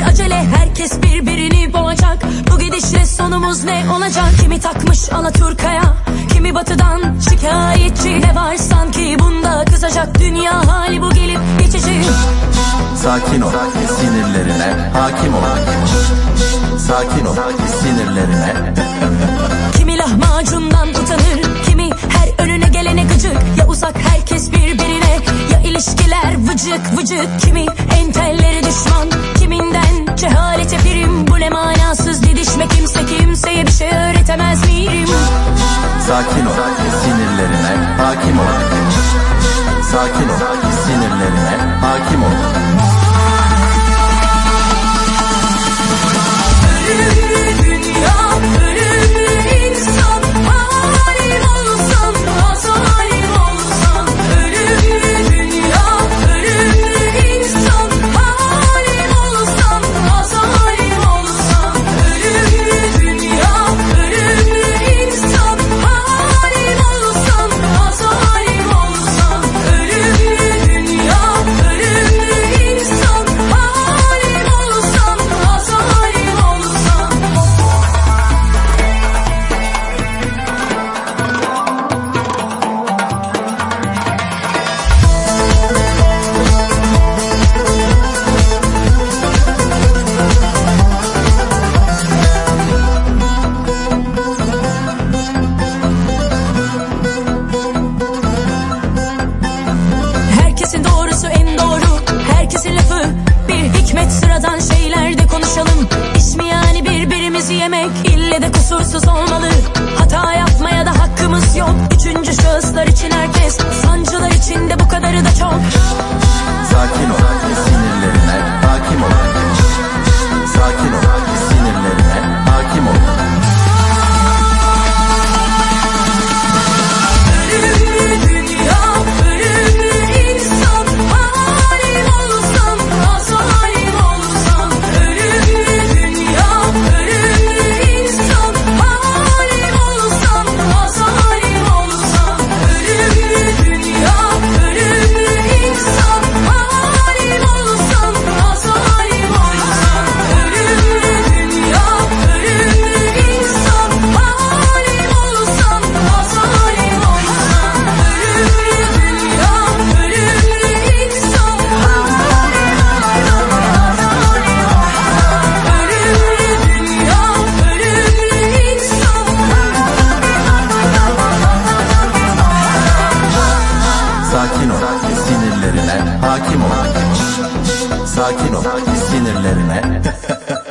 Bir acele. Herkes birbirini boğacak. Bu gidişle sonumuz ne olacak? Kimi takmış Alaturka'ya? Kimi batıdan şikayetçi? Ne var sanki bunda? Kızacak Dünya hali bu gelip geçici. Sakin ol sinirlerine hakim ol. Sakin ol sinirlerine. Kimi lahmacundan utanır Kimi her önüne gelene gıcık. Ya uzak herkes birbirine Ya ilişkiler vıcık vıcık. Kimi entelleri düşman Sakin ol sinirlerine hakim ol. Sakin ol sinirlerine hakim ol kusursuz olmalı. Hata yapmaya da hakkımız yok. Üçüncü şahıslar için herkes Sancılar için de bu kadarı hakim ol. Sakin ol. Sinirlerine